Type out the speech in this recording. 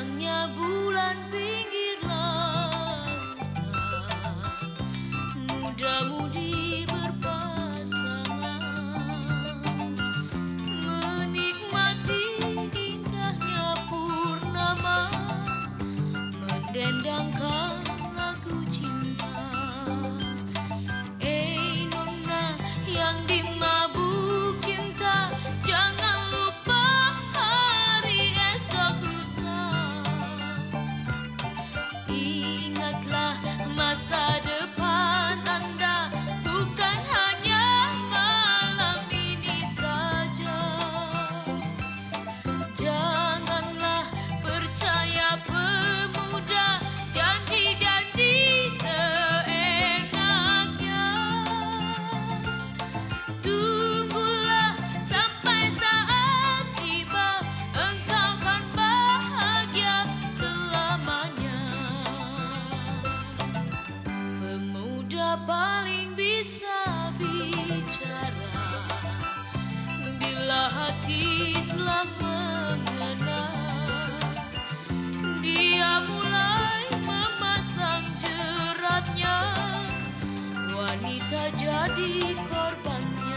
terangnya bulan biru paling bisa bicara. Bila hati telah mengenal Dia mulai memasang jeratnya. Wanita jadi korbannya.